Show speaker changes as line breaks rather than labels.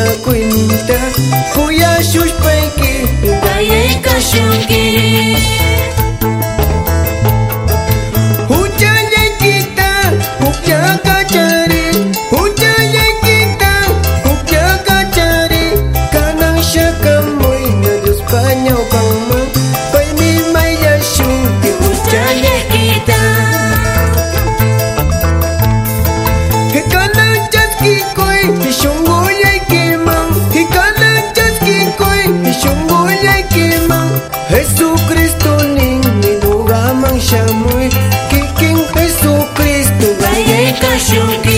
kuya kwenta Kuya shushpaiki Daye kashunkiri Huchanya kita Hukya kachan 个兄